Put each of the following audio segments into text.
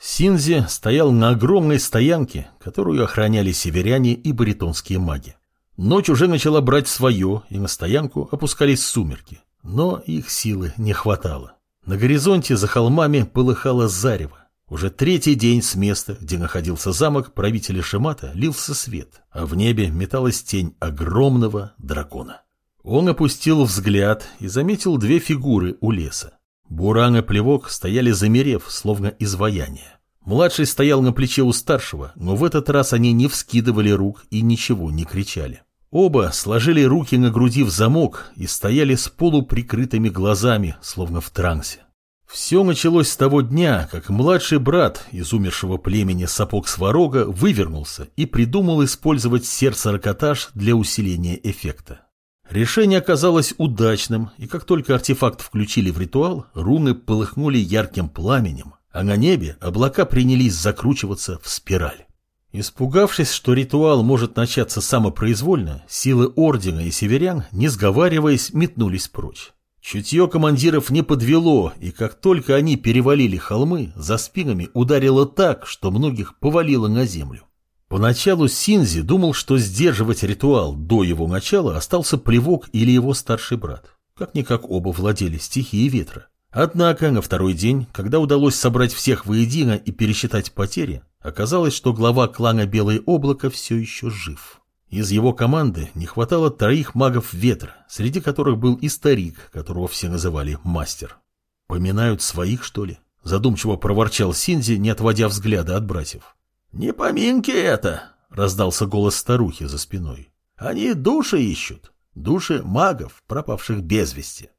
Синзи стоял на огромной стоянке, которую охраняли северяне и баритонские маги. Ночь уже начала брать свое, и на стоянку опускались сумерки. Но их силы не хватало. На горизонте за холмами полыхало зарево. Уже третий день с места, где находился замок правителя Шимата, лился свет, а в небе металась тень огромного дракона. Он опустил взгляд и заметил две фигуры у леса. Буран и Плевок стояли замерев, словно изваяние. Младший стоял на плече у старшего, но в этот раз они не вскидывали рук и ничего не кричали. Оба сложили руки на груди в замок и стояли с полуприкрытыми глазами, словно в трансе. Все началось с того дня, как младший брат из умершего племени Сапог Сварога вывернулся и придумал использовать сердце-ракотаж для усиления эффекта. Решение оказалось удачным, и как только артефакт включили в ритуал, руны полыхнули ярким пламенем, а на небе облака принялись закручиваться в спираль. Испугавшись, что ритуал может начаться самопроизвольно, силы Ордена и Северян, не сговариваясь, метнулись прочь. Чутье командиров не подвело, и как только они перевалили холмы, за спинами ударило так, что многих повалило на землю. Поначалу Синзи думал, что сдерживать ритуал до его начала остался плевок или его старший брат. Как-никак оба владели стихией ветра. Однако на второй день, когда удалось собрать всех воедино и пересчитать потери, оказалось, что глава клана Белое Облако все еще жив. Из его команды не хватало троих магов ветра, среди которых был и старик, которого все называли мастер. «Поминают своих, что ли?» Задумчиво проворчал Синзи, не отводя взгляда от братьев. «Не поминки это!» — раздался голос старухи за спиной. «Они души ищут, души магов, пропавших без вести».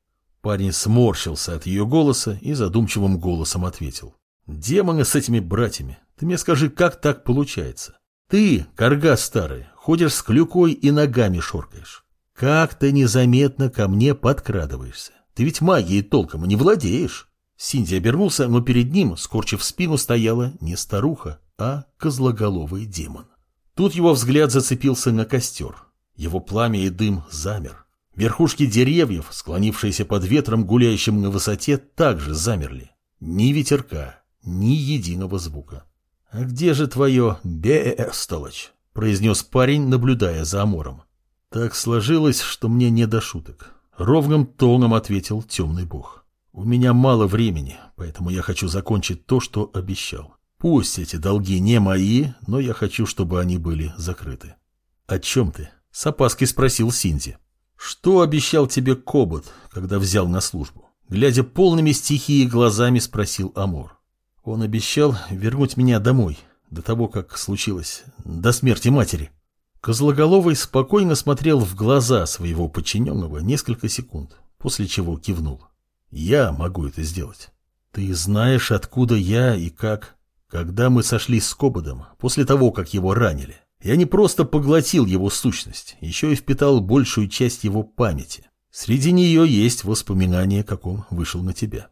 Парень сморщился от ее голоса и задумчивым голосом ответил. «Демоны с этими братьями, ты мне скажи, как так получается? Ты, корга старая, ходишь с клюкой и ногами шоркаешь. Как ты незаметно ко мне подкрадываешься? Ты ведь магией толком не владеешь». Синди обернулся, но перед ним, скорчив спину, стояла не старуха, а козлоголовый демон. Тут его взгляд зацепился на костер. Его пламя и дым замер. Верхушки деревьев, склонившиеся под ветром, гуляющим на высоте, также замерли. Ни ветерка, ни единого звука. «А где же твое бестолочь?» — произнес парень, наблюдая за Амором. «Так сложилось, что мне не до шуток». Ровным тоном ответил темный бог. «У меня мало времени, поэтому я хочу закончить то, что обещал. Пусть эти долги не мои, но я хочу, чтобы они были закрыты. О чем ты? С опаской спросил Синди. Что обещал тебе Кобот, когда взял на службу? Глядя полными стихии глазами, спросил Амор. Он обещал вернуть меня домой, до того, как случилось, до смерти матери. Козлоголовый спокойно смотрел в глаза своего подчиненного несколько секунд, после чего кивнул. Я могу это сделать. Ты знаешь, откуда я и как... Когда мы сошлись с Кободом, после того, как его ранили, я не просто поглотил его сущность, еще и впитал большую часть его памяти. Среди нее есть воспоминания, как он вышел на тебя.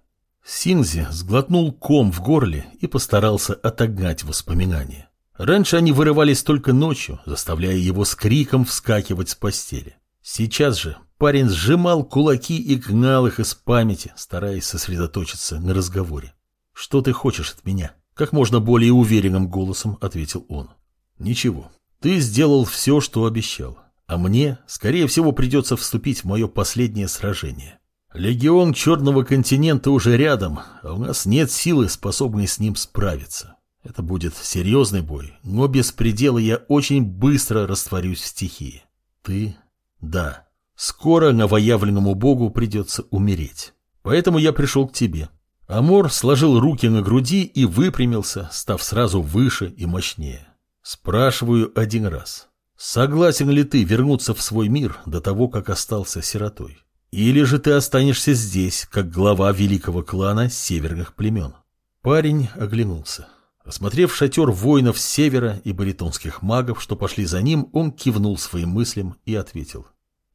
Синзи сглотнул ком в горле и постарался отогнать воспоминания. Раньше они вырывались только ночью, заставляя его с криком вскакивать с постели. Сейчас же парень сжимал кулаки и гнал их из памяти, стараясь сосредоточиться на разговоре. «Что ты хочешь от меня?» Как можно более уверенным голосом ответил он. Ничего, ты сделал все, что обещал. А мне, скорее всего, придется вступить в мое последнее сражение. Легион Черного континента уже рядом, а у нас нет силы, способной с ним справиться. Это будет серьезный бой, но без предела я очень быстро растворюсь в стихии. Ты? Да. Скоро новоявленному богу придется умереть. Поэтому я пришел к тебе. Амор сложил руки на груди и выпрямился, став сразу выше и мощнее. Спрашиваю один раз. Согласен ли ты вернуться в свой мир до того, как остался сиротой? Или же ты останешься здесь, как глава великого клана северных племен? Парень оглянулся. Осмотрев шатер воинов севера и баритонских магов, что пошли за ним, он кивнул своим мыслям и ответил.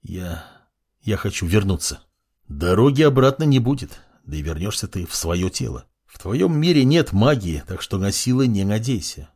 Я... я хочу вернуться. Дороги обратно не будет да и вернешься ты в свое тело. В твоем мире нет магии, так что на силы не надейся.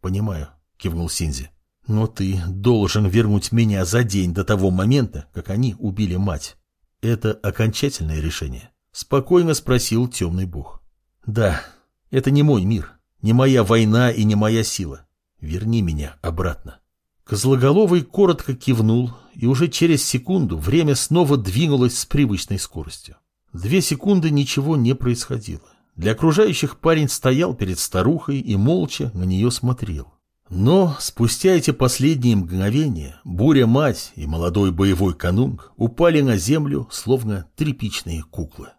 Понимаю, кивнул Синзи. Но ты должен вернуть меня за день до того момента, как они убили мать. Это окончательное решение? Спокойно спросил темный бог. Да, это не мой мир. Не моя война и не моя сила. Верни меня обратно. Козлоголовый коротко кивнул, и уже через секунду время снова двинулось с привычной скоростью. Две секунды ничего не происходило. Для окружающих парень стоял перед старухой и молча на нее смотрел. Но спустя эти последние мгновения буря-мать и молодой боевой канунг упали на землю, словно тряпичные куклы.